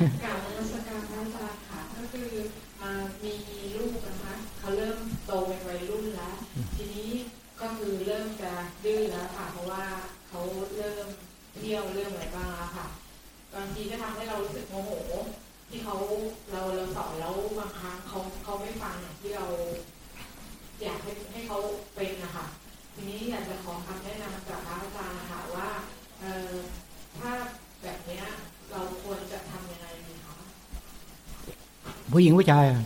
Yeah. ผู้หญิงผู้ชายอะ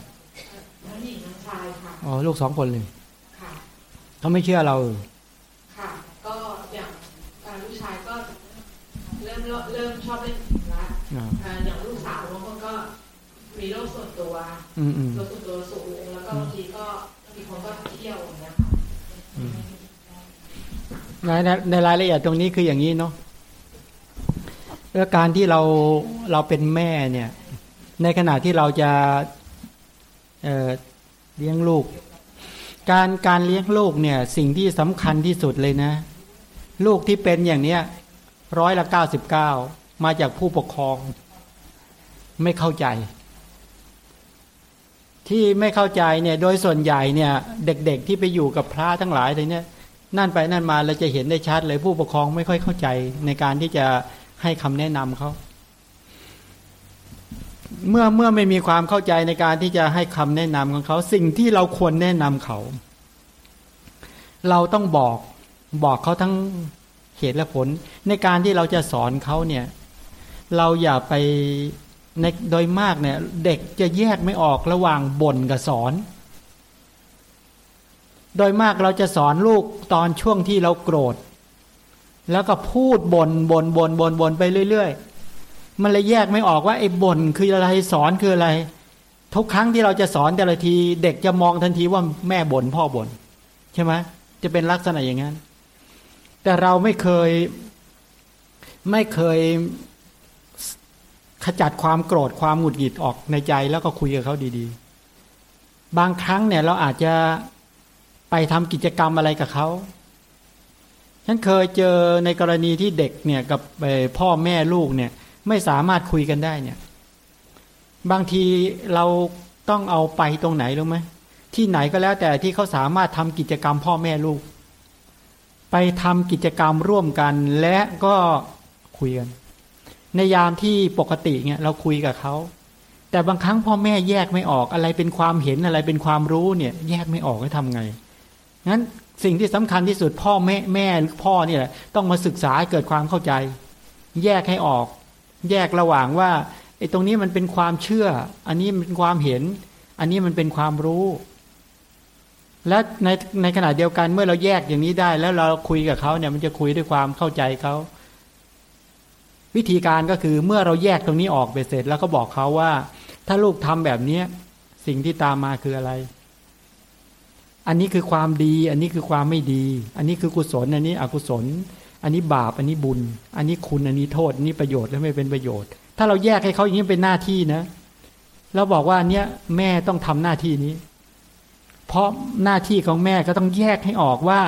ทั้งหญิงทั้งชายค่ะอ๋อลูกสองคนเลยค่ะเขาไม่เชื่อเราค่ะก็อย่างอ่าลูกชายก็เริ่มเริ่มเริ่มชอบเล่นผีละอ่าอ่าอย่างลูกสาวบางคนก็มีโรคส่วนตัวอืมอืมโรคส่วนตัวสูงแล้วก็บางทีก็มีคนก็เที่ยวอย่างเงี้ยค่ะในในในรายละเอียดตรงนี้คืออย่างนี้เนาะเรื่องการที่เราเราเป็นแม่เนี่ย ในขณะที่เราจะเเลี้ยงลูก การการเลี้ยงลูกเนี่ยสิ่งที่สำคัญที่สุดเลยนะ ลูกที่เป็นอย่างเนี้ยร้อยละเก้าสิบเก้ามาจากผู้ปกครอง ไม่เข้าใจ ที่ไม่เข้าใจเนี่ยโดยส่วนใหญ่เนี่ย เด็กๆที่ไปอยู่กับพระทั้งหลายอะไรเนี่ยนั่นไปนั่นมาเราจะเห็นได้ชัดเลยผู้ปกครองไม่ค่อยเข้าใจในการที่จะให้คำแนะนำเขา เมื่อเมื่อไม่มีความเข้าใจในการที่จะให้คำแนะนำของเขา สิ่งที่เราควรแนะนำเขา เราต้องบอกบอกเขาทั้งเหตุและผล ในการที่เราจะสอนเขาเนี่ย เราอย่าไปในโดยมากเนี่ย เด็กจะแยกไม่ออกระหว่างบ่นกับสอน โดยมากเราจะสอนลูกตอนช่วงที่เราโกรธ แล้วก็พูดบน่นบน่นบน่นบ่นบ่นไปเรื่อยๆ มันเลยแยกไม่ออกว่าไอ้บ่นคืออะไรสอนคืออะไร ทุกครั้งที่เราจะสอนแต่ละที เด็กจะมองทันทีว่าแม่บน่นพ่อบ่นใช่ไหมจะเป็นลักษณะอย่างนั้น แต่เราไม่เคยไม่เคยขจัดความโกรธความหงุดหงิดออกในใจแล้วก็คุยกับเขาดีๆ บางครั้งเนี่ยเราอาจจะไปทำกิจกรรมอะไรกับเขาฉันเคยเจอในกรณีที่เด็กเนี่ยกับพ่อแม่ลูกเนี่ย ไม่สามารถคุยกันได้เนี่ย บางทีเราต้องเอาไปตรงไหนรู้ไหมที่ไหนก็แล้วแต่ที่เขาสามารถทำกิจกรรมพ่อแม่ลูก ไปทำกิจกรรมร่วมกันและก็คุยกัน ในยามที่ปกติเนี่ยเราคุยกับเขาแต่บางครั้งพ่อแม่แยกไม่ออกอะไรเป็นความเห็นอะไรเป็นความรู้เนี่ย แยกไม่ออกให้ทำไงงั้นสิ่งที่สำคัญที่สุดพ่อแม่แม่หรือพ่อเนี่ยต้องมาศึกษาเกิดความเข้าใจ แยกให้ออก แยกระหว่างว่าไอ้ตรงนี้มันเป็นความเชื่อ อันนี้มันเป็นความเห็น อันนี้มันเป็นความรู้ และในในขณะเดียวกันเมื่อเราแยกอย่างนี้ได้ แล้วเราคุยกับเขาเนี่ยมันจะคุยด้วยความเข้าใจเขาวิธีการก็คือเมื่อเราแยกตรงนี้ออกไปเสร็จ แล้วก็บอกเขาว่า ถ้าลูกทำแบบเนี้ยสิ่งที่ตามมาคืออะไร อันนี้คือความดี อันนี้คือความไม่ดี อันนี้คือกุศล อันนี้อกุศล อันนี้บาปอันนี้บุญ อันนี้คุณอันนี้โทษอันนี้ประโยชน์และไม่เป็นประโยชน์ ถ้าเราแยกให้เขาอย่างนี้เป็นหน้าที่นะเราบอกว่าเนี้ยแม่ต้องทำหน้าที่นี้ เพราะหน้าที่ของแม่ก็ต้องแยกให้ออกว่า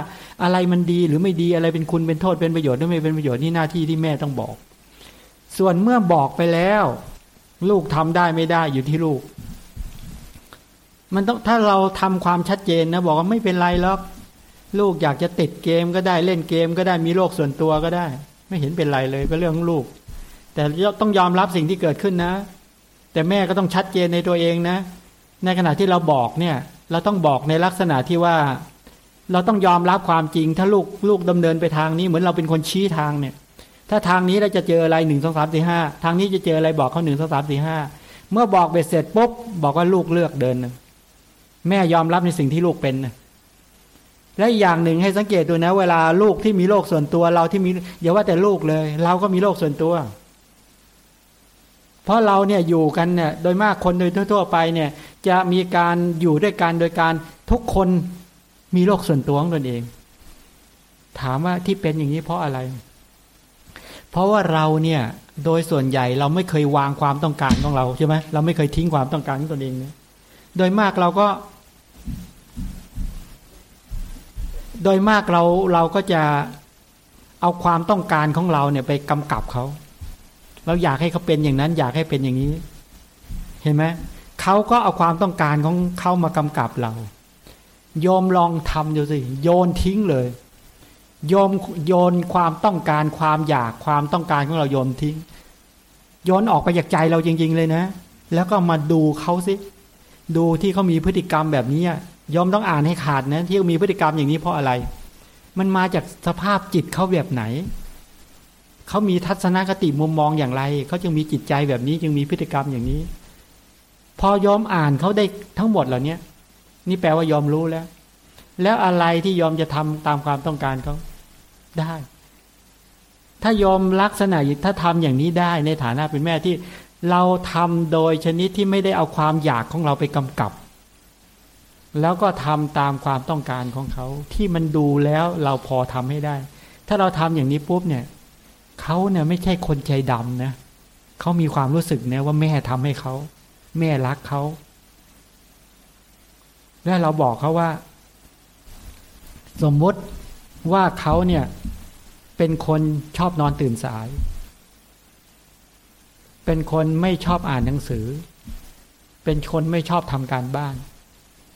อะไรมันดีหรือไม่ดีอะไรเป็นคุณเป็นโทษเป็นประโยชน์หรือไม่เป็นประโยชน์นี่หน้าที่ที่แม่ต้องบอก ส่วนเมื่อบอกไปแล้ว ลูกทำได้ไม่ได้อยู่ที่ลูก มันต้องถ้าเราทำความชัดเจนนะ บอกว่าไม่เป็นไรหรอก ลูกอยากจะติดเกมก็ได้เล่นเกมก็ได้มีโลกส่วนตัวก็ได้ ไม่เห็นเป็นไรเลยก็เรื่องลูก แต่ต้องยอมรับสิ่งที่เกิดขึ้นนะ แต่แม่ก็ต้องชัดเจนในตัวเองนะ ในขณะที่เราบอกเนี่ย เราต้องบอกในลักษณะที่ว่า เราต้องยอมรับความจริง ถ้าลูกลูกดำเนินไปทางนี้เหมือนเราเป็นคนชี้ทางเนี่ย ถ้าทางนี้เราจะเจออะไรหนึ่งสองสามสี่ห้าทางนี้จะเจออะไรบอกเขาหนึ่งสองสามสี่ห้าเมื่อบอกเบ็ดเสร็จปุ๊บบอกว่าลูกเลือกเดิน แม่ยอมรับในสิ่งที่ลูกเป็น และอย่างหนึ่งให้สังเกตดูนะ เวลาลูกที่มีโรคส่วนตัวเราที่มีอย่าว่าแต่ลูกเลย เราก็มีโรคส่วนตัว เพราะเราเนี่ยอยู่กันเนี่ยโดยมากคนโดยทั่ว ๆ ไปเนี่ย จะมีการอยู่ด้วยกันโดยการทุกคนมีโรคส่วนตัวของตนเอง ถามว่าที่เป็นอย่างนี้เพราะอะไร เพราะว่าเราเนี่ยโดยส่วนใหญ่เราไม่เคยวางความต้องการของเราใช่ไหมเราไม่เคยทิ้งความต้องการของตนเองเนี่ยโดยมากเราก็ โดยมากเราเราก็จะเอาความต้องการของเราเนี่ยไปกำกับเขา เราอยากให้เขาเป็นอย่างนั้น อยากให้เป็นอย่างนี้ เห็นไหมเขาก็เอาความต้องการของเขามากำกับเราโยมลองทำดูสิโยนทิ้งเลยโยมโยนความต้องการความอยากความต้องการของเราโยนทิ้ง โยนออกไปจากใจเราจริง ๆ เลยนะ แล้วก็มาดูเขาสิดูที่เขามีพฤติกรรมแบบนี้ ยอมต้องอ่านให้ขาดนะที่มีพฤติกรรมอย่างนี้เพราะอะไร มันมาจากสภาพจิตเขาแบบไหน เขามีทัศนคติมุมมองอย่างไร เขาจึงมีจิตใจแบบนี้ จึงมีพฤติกรรมอย่างนี้ พอยอมอ่านเขาได้ทั้งหมดเหล่านี้นี่แปลว่ายอมรู้แล้ว แล้วอะไรที่ยอมจะทำตามความต้องการเขาได้ ถ้ายอมลักษณะถ้าทำอย่างนี้ได้ในฐานะเป็นแม่ที่เราทำโดยชนิดที่ไม่ได้เอาความอยากของเราไปกำกับ แล้วก็ทำตามความต้องการของเขา ที่มันดูแล้วเราพอทำให้ได้ ถ้าเราทำอย่างนี้ปุ๊บเนี่ยเขาเนี่ยไม่ใช่คนใจดำนะเขามีความรู้สึกเนี่ยว่าแม่ทำให้เขา แม่รักเขาแล้วเราบอกเขาว่า สมมติว่าเขาเนี่ย เป็นคนชอบนอนตื่นสาย เป็นคนไม่ชอบอ่านหนังสือ เป็นคนไม่ชอบทำการบ้าน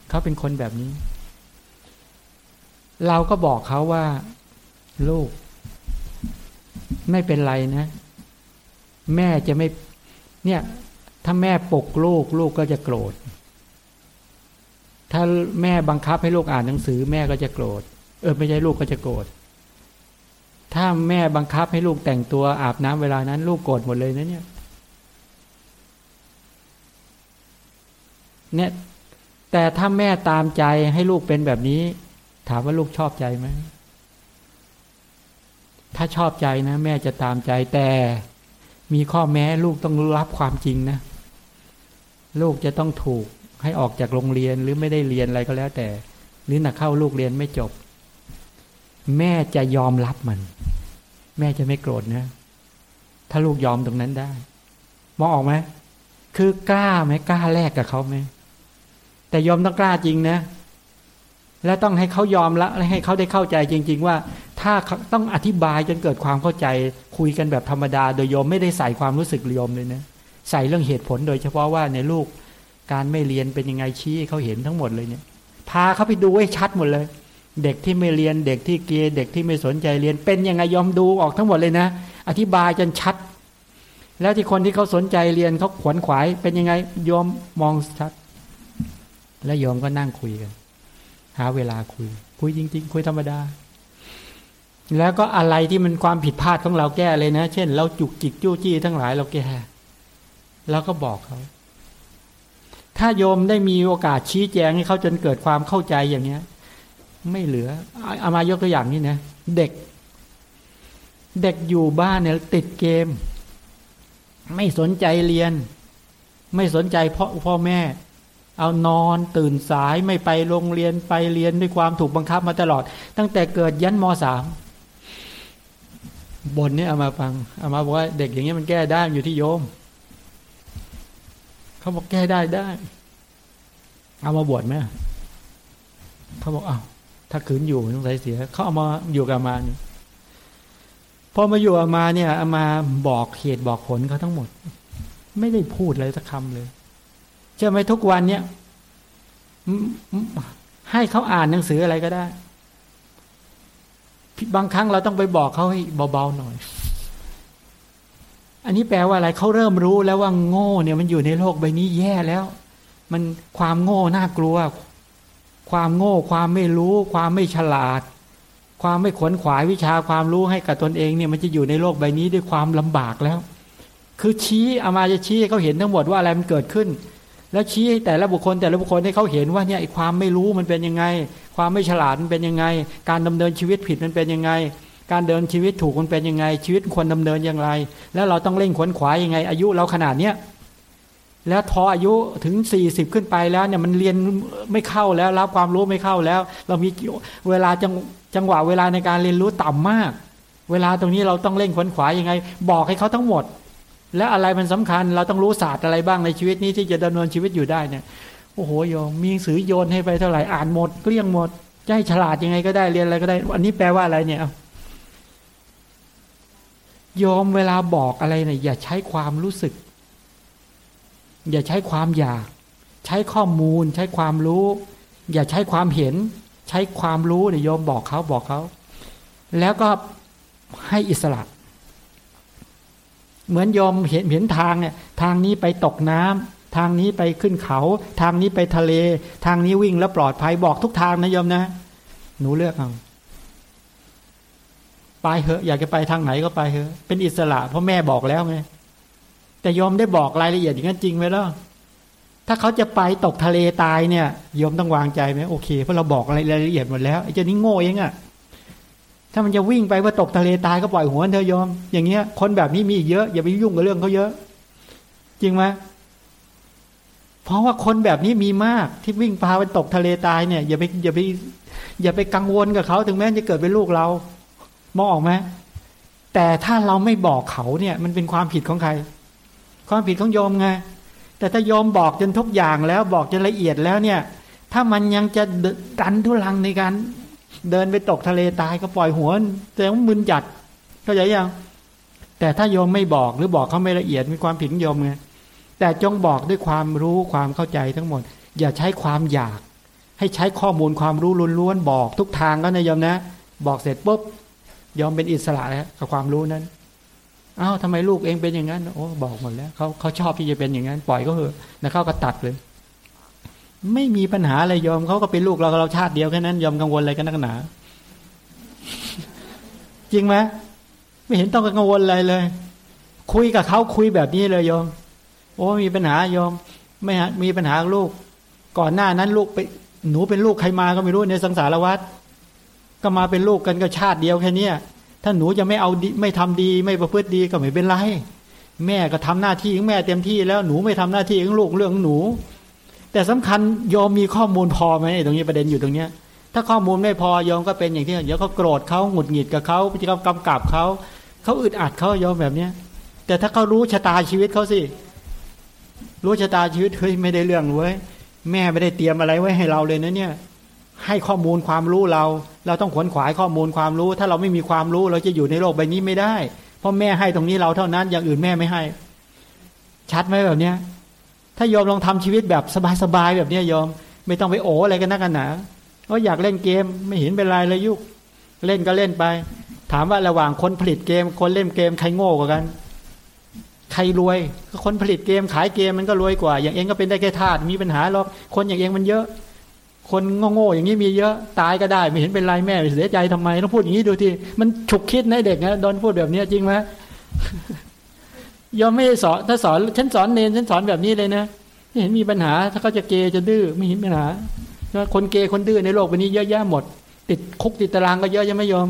เขาเป็นคนแบบนี้ เราก็บอกเขาว่าลูก ไม่เป็นไรนะ แม่จะไม่ เนี่ย ถ้าแม่ปกลูก ลูกก็จะโกรธ ถ้าแม่บังคับให้ลูกอ่านหนังสือ แม่ก็จะโกรธ เออไม่ใช่ลูกก็จะโกรธถ้าแม่บังคับให้ลูกแต่งตัวอาบน้ำเวลานั้น ลูกโกรธหมดเลยนะเนี่ยเนี่ย แต่ถ้าแม่ตามใจให้ลูกเป็นแบบนี้ ถามว่าลูกชอบใจไหม ถ้าชอบใจนะ แม่จะตามใจแต่มีข้อแม้ลูกต้องรับความจริงนะ ลูกจะต้องถูกให้ออกจากโรงเรียนหรือไม่ได้เรียนอะไรก็แล้วแต่ หรือหนักเข้าลูกเรียนไม่จบ แม่จะยอมรับมัน แม่จะไม่โกรธนะถ้าลูกยอมตรงนั้นได้ มองออกไหมคือกล้าไหมกล้าแลกกับเขาไหม แต่ยอมต้องกล้าจริงนะ และต้องให้เขายอมละและให้เขาได้เข้าใจจริง ๆ ว่า ถ้าต้องอธิบายจนเกิดความเข้าใจ คุยกันแบบธรรมดา โดยยอมไม่ได้ใส่ความรู้สึกยอมเลยนะใส่เรื่องเหตุผลโดยเฉพาะว่าในลูกการไม่เรียนเป็นยังไงชี้เขาเห็นทั้งหมดเลยเนี่ย พาเขาไปดูให้ชัดหมดเลย เด็กที่ไม่เรียนเด็กที่เกียเด็กที่ไม่สนใจเรียนเป็นยังไงยอมดูออกทั้งหมดเลยนะ อธิบายจนชัด แล้วที่คนที่เขาสนใจเรียนเขาขวนขวายเป็นยังไงยอมมองชัด แล้วยอมก็นั่งคุยกัน หาเวลาคุย คุยจริง ๆ คุยธรรมดา แล้วก็อะไรที่มันความผิดพลาดของเราแก้เลยนะ เช่น เราจุกจิกจู้จี้ทั้งหลายเราแก้แล้วก็บอกเขา ถ้าโยมได้มีโอกาสชี้แจงให้เขาจนเกิดความเข้าใจอย่างเนี้ย ไม่เหลือเอามายกตัวอย่างนี้นะเด็ก เด็กอยู่บ้านเนี่ยติดเกม ไม่สนใจเรียน ไม่สนใจพ่อพ่อแม่ เอานอนตื่นสายไม่ไปโรงเรียนไปเรียนด้วยความถูกบังคับมาตลอด ตั้งแต่เกิดยันมสามบนนี้เอามาฟังเอามาบอกว่าเด็กอย่างนี้มันแก้ได้อยู่ที่โยม เขาบอกแก้ได้ได้ เอามาบวชไหมเขาบอกเอา้าถ้าขืนอยู่ต้องใส่เสีย เขาเอามาอยู่กับมาเนี่ยพอมาอยู่อามาเนี่ยอามาบอกเหตุบอกผลเขาทั้งหมด ไม่ได้พูดอะไรสักคำเลย เชื่อไหมทุกวันเนี่ยให้เขาอ่านหนังสืออะไรก็ได้บางครั้งเราต้องไปบอกเขาให้เบาๆหน่อย อันนี้แปลว่าอะไรเขาเริ่มรู้แล้วว่าโง่เนี่ยมันอยู่ในโลกใบนี้แย่แล้ว มันความโง่น่ากลัว ความโง่ ความไม่รู้ ความไม่ฉลาด ความไม่ขวนขวายวิชาความรู้ให้กับตนเองเนี่ยมันจะอยู่ในโลกใบนี้ด้วยความลำบากแล้ว คือชี้อามาจะชี้เขาเห็นทั้งหมดว่าอะไรมันเกิดขึ้น แล้วชี้ให้แต่ละบุคคลแต่ละบุคคลให้เขาเห็นว่าเนี่ยความไม่รู้มันเป็นยังไง ความไม่ฉลาดมันเป็นยังไง การดำเนินชีวิตผิดมันเป็นยังไง การเดินชีวิตถูกมันเป็นยังไง ชีวิตควรดาเนินอย่างไร แล้วเราต้องเร่งขวนขวายยังไง อายุเราขนาดเนี้ยแล้วทออายุถึงสี่สิบขึ้นไปแล้วเนี่ยมันเรียนไม่เข้าแล้วรับความรู้ไม่เข้าแล้ว เรามีเวลาจังจังหวะเวลาในการเรียนรู้ต่ำมาก เวลาตรงนี้เราต้องเร่งขวนขวายยังไง บอกให้เขาทั้งหมด แล้วอะไรมันสำคัญ เราต้องรู้ศาสตร์อะไรบ้างในชีวิตนี้ที่จะดำเนินชีวิตอยู่ได้เนี่ยโอ้โหโยมมีหนังสือโยนให้ไปเท่าไหร่อ่านหมดเกลี้ยงหมดจะให้ฉลาดยังไงก็ได้เรียนอะไรก็ได้ อันนี้แปลว่าอะไรเนี่ยโยมเวลาบอกอะไรเนี่ยอย่าใช้ความรู้สึก อย่าใช้ความอยาก ใช้ข้อมูล ใช้ความรู้ อย่าใช้ความเห็น ใช้ความรู้เนี่ยโยมบอกเขาบอกเขา แล้วก็ให้อิสระ เหมือนโยมเห็นเห็นทางเนี่ยทางนี้ไปตกน้ำทางนี้ไปขึ้นเขา ทางนี้ไปทะเล ทางนี้วิ่งแล้วปลอดภัยบอกทุกทางนะโยมนะ หนูเลือกเอาไปเหอะอยากจะไปทางไหนก็ไปเหอะเป็นอิสระเพราะแม่บอกแล้วไงแต่ยอมได้บอกรายละเอียดอย่างนั้นจริงไหมล่ะถ้าเขาจะไปตกทะเลตายเนี่ยยอมต้องวางใจไหมโอเคเพราะเราบอกรายละเอียดหมดแล้วไอ้เจ้านี่โง่เองอะ ถ้ามันจะวิ่งไปว่าตกทะเลตายก็ปล่อยหัวเธอยอม อย่างเงี้ย คนแบบนี้มีอีกเยอะ อย่าไปยุ่งกับเรื่องเขาเยอะ จริงไหมเพราะว่าคนแบบนี้มีมากที่วิ่งพาไปตกทะเลตายเนี่ย อย่าไปอย่าไปอย่าไปกังวลกับเขาถึงแม้จะเกิดเป็นลูกเรา มองออกไหมแต่ถ้าเราไม่บอกเขาเนี่ย มันเป็นความผิดของใคร ความผิดของโยมไงแต่ถ้าโยมบอกจนทุกอย่างแล้วบอกจนละเอียดแล้วเนี่ย ถ้ามันยังจะดันทุลังในการ เดินไปตกทะเลตายก็ปล่อยหัวแต่ว่ามึนจัดเข้าใจยังแต่ถ้าโยมไม่บอกหรือบอกเขาไม่ละเอียดมีความผิดของโยมไงแต่จงบอกด้วยความรู้ความเข้าใจทั้งหมด อย่าใช้ความอยาก ให้ใช้ข้อมูลความรู้ล้วนๆบอกทุกทางก็นะโยมนะ บอกเสร็จปุ๊บยอมเป็นอิสระแล้วกับความรู้นั้นอ้าวทำไมลูกเองเป็นอย่างนั้น โอ้บอกหมดแล้วเขาเขาชอบที่จะเป็นอย่างนั้น ปล่อยก็เถอะแล้วเขาก็ตัดเลย ไม่มีปัญหาอะไรยอมเขาก็เป็นลูกเราเราชาติเดียวแค่นั้นยอมกังวลอะไรกันนักหนา จริงไหมไม่เห็นต้องกังวลอะไรเลย คุยกับเขาคุยแบบนี้เลยยอมโอ้มีปัญหายอม ไม่ฮะมีปัญหาลูก ก่อนหน้านั้นลูกไปหนูเป็นลูกใครมาก็ไม่รู้ในสังสารวัฏก็มาเป็นลูกกันก็ชาติเดียวแค่นี้ถ้าหนูจะไม่เอาไม่ทำดี ไม่ประพฤติดีก็ไม่เป็นไร แม่ก็ทำหน้าที่ของแม่เต็มที่แล้วหนูไม่ทำหน้าที่ของลูกเรื่องหนู แต่สำคัญยอมมีข้อมูลพอไหมตรงนี้ประเด็นอยู่ตรงเนี้ย ถ้าข้อมูลไม่พอยอมก็เป็นอย่างที่เดี๋ยวเขาโกรธเขาหงุดหงิดกับเขาพฤติกรรมกำกับเขาเขาอึดอัดเขายอมแบบเนี้ย แต่ถ้าเขารู้ชะตาชีวิตเขาสิ รู้ชะตาชีวิตเฮ้ยไม่ได้เรื่องเว้ยแม่ไม่ได้เตรียมอะไรไว้ให้เราเลยนะเนี่ย ให้ข้อมูลความรู้เรา เราต้องขวนขวายข้อมูลความรู้ ถ้าเราไม่มีความรู้เราจะอยู่ในโลกใบนี้ไม่ได้ เพราะแม่ให้ตรงนี้เราเท่านั้นอย่างอื่นแม่ไม่ให้ ชัดไหมแบบเนี้ย ถ้ายอมลองทำชีวิตแบบสบายๆแบบเนี้ยยอมไม่ต้องไปโอ้อะไรกันนักกันหนาก็อยากเล่นเกมไม่เห็นเป็นไรเลยยุกเล่นก็เล่นไป ถามว่าระหว่างคนผลิตเกม คนเล่นเกมใครโง่กว่ากัน ใครรวยคนผลิตเกมขายเกมมันก็รวยกว่า อย่างเองก็เป็นได้แค่ทาสมีปัญหาหรอกคนอย่างเองมันเยอะ คนโง่ๆอย่างนี้มีเยอะตายก็ได้ ไม่เห็นเป็นไรแม่เสียใจทำไมต้องพูดอย่างนี้ดูทีมันฉุกคิดในเด็กนะโดนพูดแบบนี้จริงไหม ยอมไม่สอนถ้าสอนฉันสอนเนนฉันสอนแบบนี้เลยนะไม่เห็นมีปัญหา ถ้าเขาจะเกยจะดื้อไม่เห็นปัญหาคนเกยคนดื้อในโลกวันนี้เยอะแยะหมด ติดคุกติดตารางก็เยอะยังไม่ยอม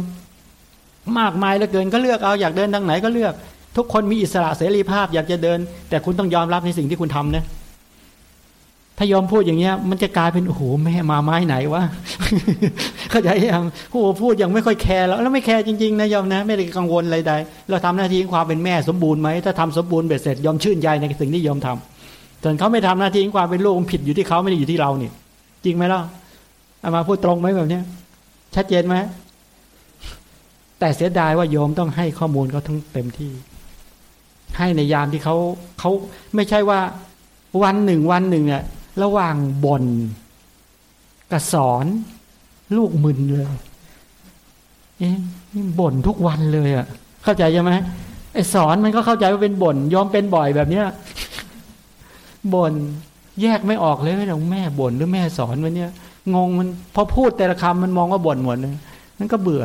มากมายเหลือเกินก็เลือกเอาอยากเดินทางไหนก็เลือก ทุกคนมีอิสระเสรีภาพอยากจะเดิน แต่คุณต้องยอมรับในสิ่งที่คุณทำนะ ถ้ายอมพูดอย่างเงี้ย มันจะกลายเป็นโอ้โหแม่มาไม้ไหนวะเข้าใจยังโอ้โหพูดยังไม่ค่อยแคร์แล้วแล้วไม่แคร์จริงๆนะยอมนะ ไม่ได้กังวลอะไรใดเราทำหน้าที่ความเป็นแม่สมบูรณ์ไหมถ้าทำสมบูรณ์เบ็ดเสร็จยอมชื่นใจในสิ่งที่ยอมทำส่วนเขาไม่ทำหน้าที่ความเป็นลูกผิดอยู่ที่เขาไม่ได้อยู่ที่เราเนี่ยจริงไหมล่ะเอามาพูดตรงไหมแบบเนี้ยชัดเจนไหมแต่เสียดายว่าโยมต้องให้ข้อมูลเขาทั้งเต็มที่ ให้ในยามที่เขาเขาไม่ใช่ว่าวันหนึ่งวันหนึ่งเนี่ย ระหว่างบนกับสอนลูกมึนเลยเอ๊ะบ่นทุกวันเลยอะ่ะ เข้าใจใช่ไหมไอ้สอนมันก็เข้าใจว่าเป็นบ่นยอมเป็นบ่อยแบบเนี้ยบ่นแยกไม่ออกเลยว่าแม่บ่นหรือแม่สอนวันเนี้ยงงมันพอพูดแต่ละคำมันมองว่าบ่นหมดเลยนั่นก็เบื่อ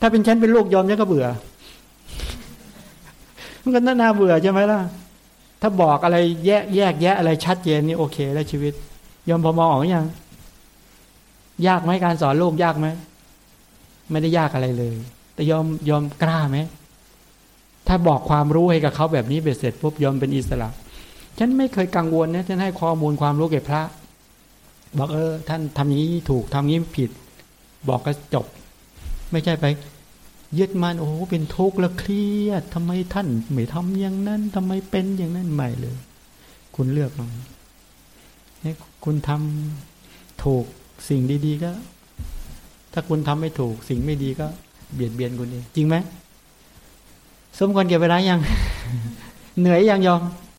ถ้าเป็นฉันเป็นลูกยอมฉันก็เบื่อ มันก็น่าเบื่อใช่ไหมล่ะ ถ้าบอกอะไรแยกแยกแยะอะไรชัดเจนนี่โอเค แล้วชีวิตยอมพอมองออกยังยากไหมการสอนลูกยากไหมไม่ได้ยากอะไรเลย แต่ยอมยอมกล้าไหมถ้าบอกความรู้ให้กับเขาแบบนี้เบ็ดเสร็จปุ๊บยอมเป็นอิสระ ฉันไม่เคยกังวลนะฉันให้ข้อมูลความรู้แก่พระ บอกเออ ท่านทำนี้ถูกทำนี้ผิด บอกก็จบ ไม่ใช่ไป ยึดมันโอ้เป็นทุกข์แล้วเครียดทำไมท่านไม่ทำอย่างนั้นทำไมเป็นอย่างนั้นใหม่เลย คุณเลือกเอาเนี่คุณทำถูกสิ่งดี ๆ ก็ ถ้าคุณทำไม่ถูกสิ่งไม่ดีก็ เบียดเบียนคุณเองจริงไหมสมควรเก็บเวลายัง เหนื่อยยังยอม